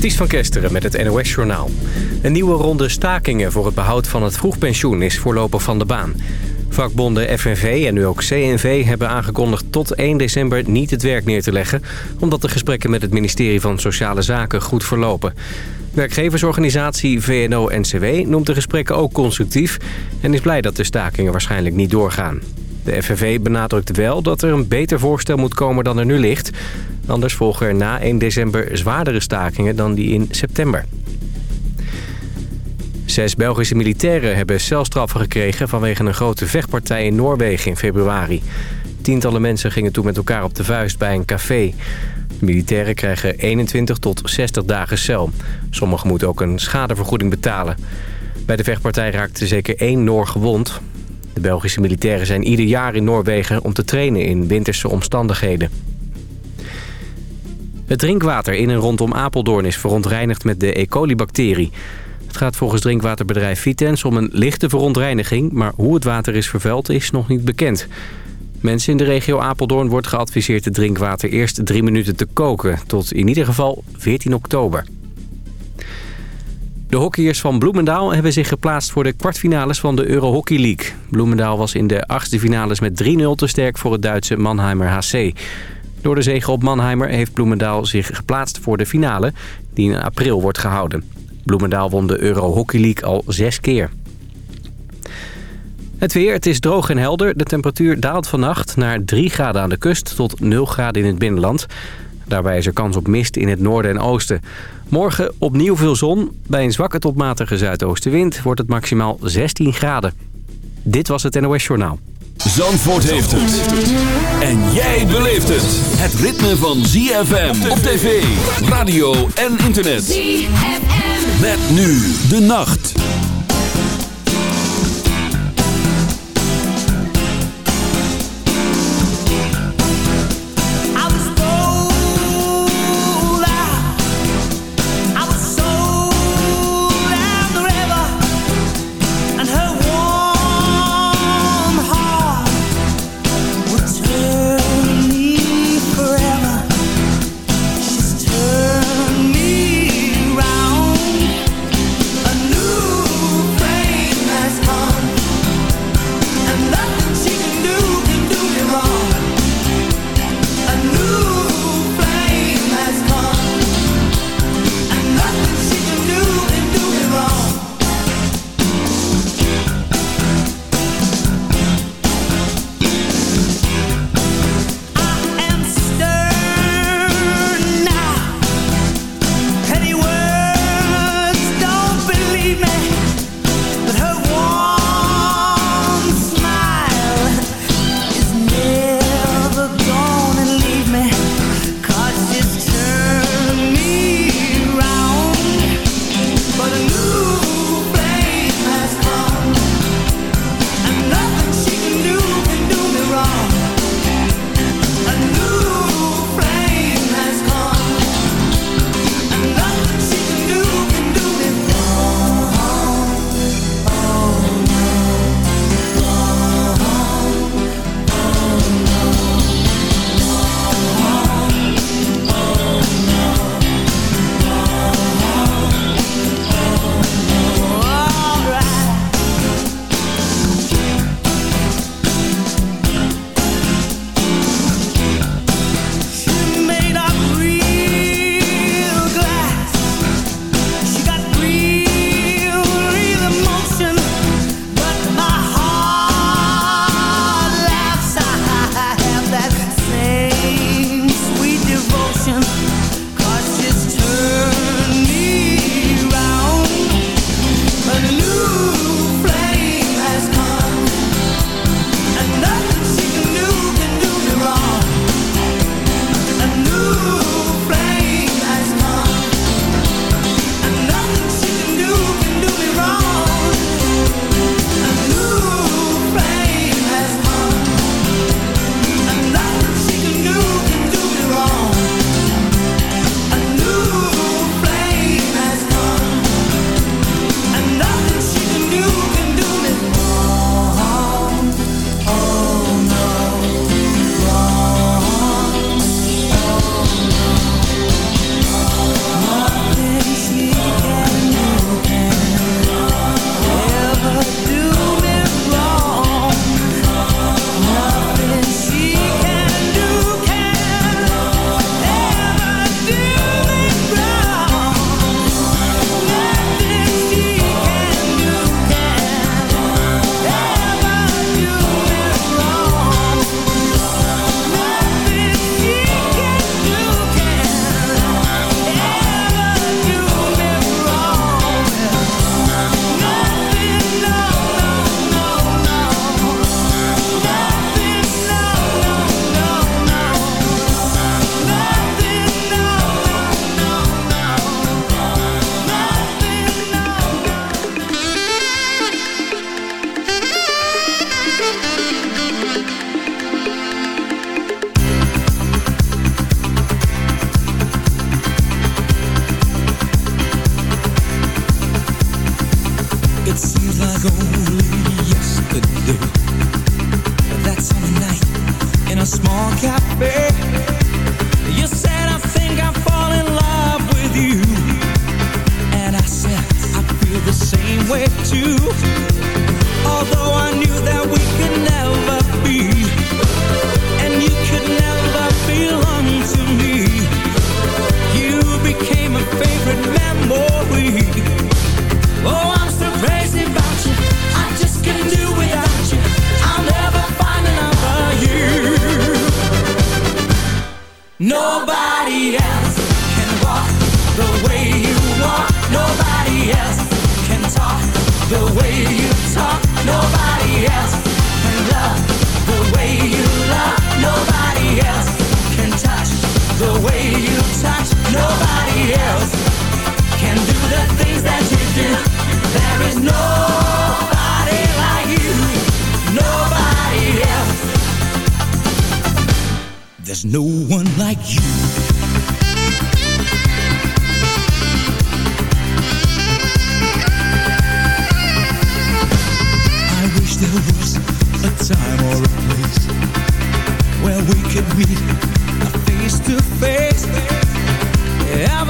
Ties van Kesteren met het NOS-journaal. Een nieuwe ronde stakingen voor het behoud van het vroegpensioen is voorlopig van de baan. Vakbonden FNV en nu ook CNV hebben aangekondigd tot 1 december niet het werk neer te leggen... omdat de gesprekken met het ministerie van Sociale Zaken goed verlopen. Werkgeversorganisatie VNO-NCW noemt de gesprekken ook constructief... en is blij dat de stakingen waarschijnlijk niet doorgaan. De FNV benadrukt wel dat er een beter voorstel moet komen dan er nu ligt. Anders volgen er na 1 december zwaardere stakingen dan die in september. Zes Belgische militairen hebben celstraffen gekregen vanwege een grote vechtpartij in Noorwegen in februari. Tientallen mensen gingen toen met elkaar op de vuist bij een café. De militairen krijgen 21 tot 60 dagen cel. Sommigen moeten ook een schadevergoeding betalen. Bij de vechtpartij raakte zeker één Noor gewond. De Belgische militairen zijn ieder jaar in Noorwegen om te trainen in winterse omstandigheden. Het drinkwater in en rondom Apeldoorn is verontreinigd met de E. coli-bacterie. Het gaat volgens drinkwaterbedrijf Vitens om een lichte verontreiniging... maar hoe het water is vervuild is nog niet bekend. Mensen in de regio Apeldoorn wordt geadviseerd het drinkwater eerst drie minuten te koken... tot in ieder geval 14 oktober. De hockeyers van Bloemendaal hebben zich geplaatst voor de kwartfinales van de Euro Hockey League. Bloemendaal was in de achtste finales met 3-0 te sterk voor het Duitse Mannheimer HC. Door de zege op Mannheimer heeft Bloemendaal zich geplaatst voor de finale... die in april wordt gehouden. Bloemendaal won de Euro Hockey League al zes keer. Het weer, het is droog en helder. De temperatuur daalt vannacht naar 3 graden aan de kust tot 0 graden in het binnenland. Daarbij is er kans op mist in het noorden en oosten. Morgen opnieuw veel zon. Bij een zwakke tot matige zuidoostenwind wordt het maximaal 16 graden. Dit was het NOS Journaal. Zandvoort heeft het. En jij beleeft het. Het ritme van ZFM op tv, radio en internet. ZFM. Met nu de nacht.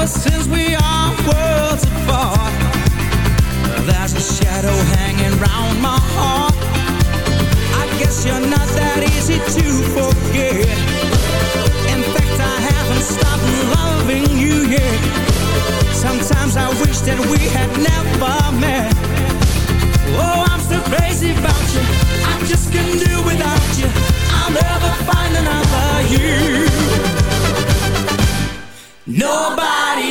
since we are worlds apart. There's a shadow my heart. I guess you're not that easy to forget. In fact, I haven't stopped loving you yet. Sometimes I wish that we had never met. Oh, I'm crazy about you. I just can't do without you. I'll never find another you. Nobody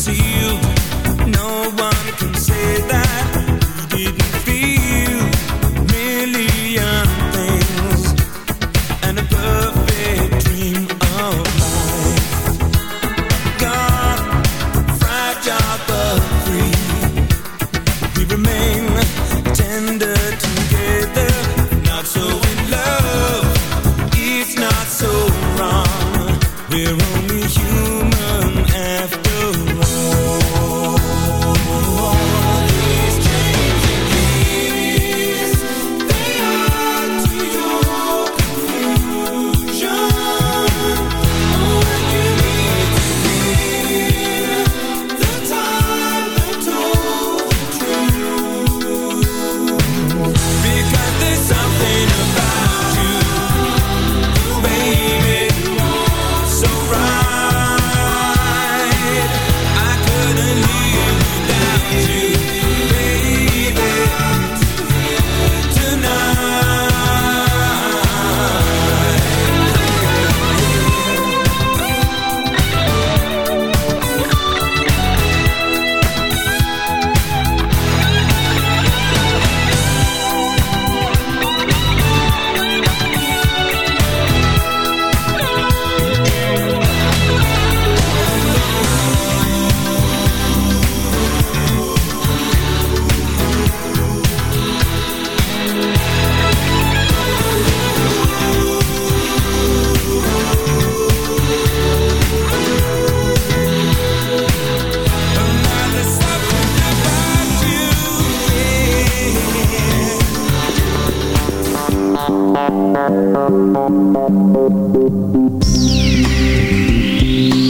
see Thank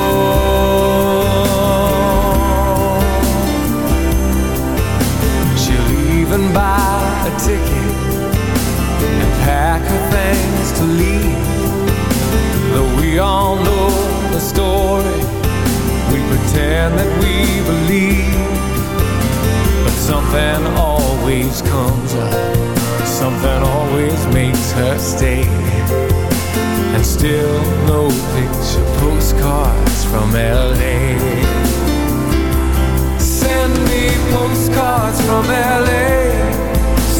Ticket and pack her things to leave. Though we all know the story, we pretend that we believe. But something always comes up, something always makes her stay. And still no picture postcards from LA Send me postcards from LA,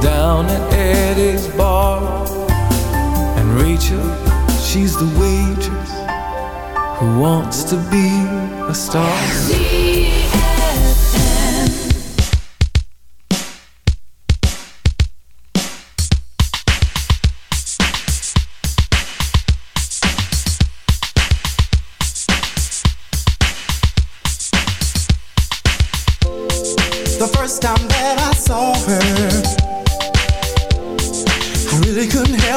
down at Eddie's bar. And Rachel, she's the waitress who wants to be a star. The first time that I saw her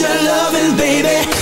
your loving, baby.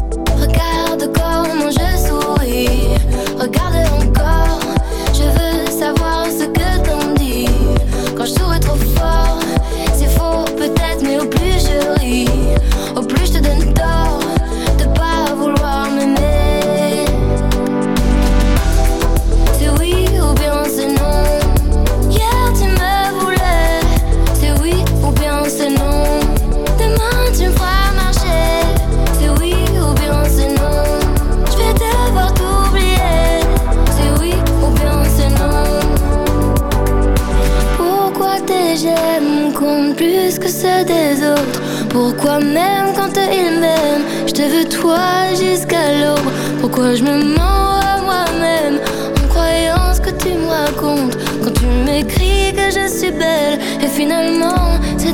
Belle. Et finalement c'est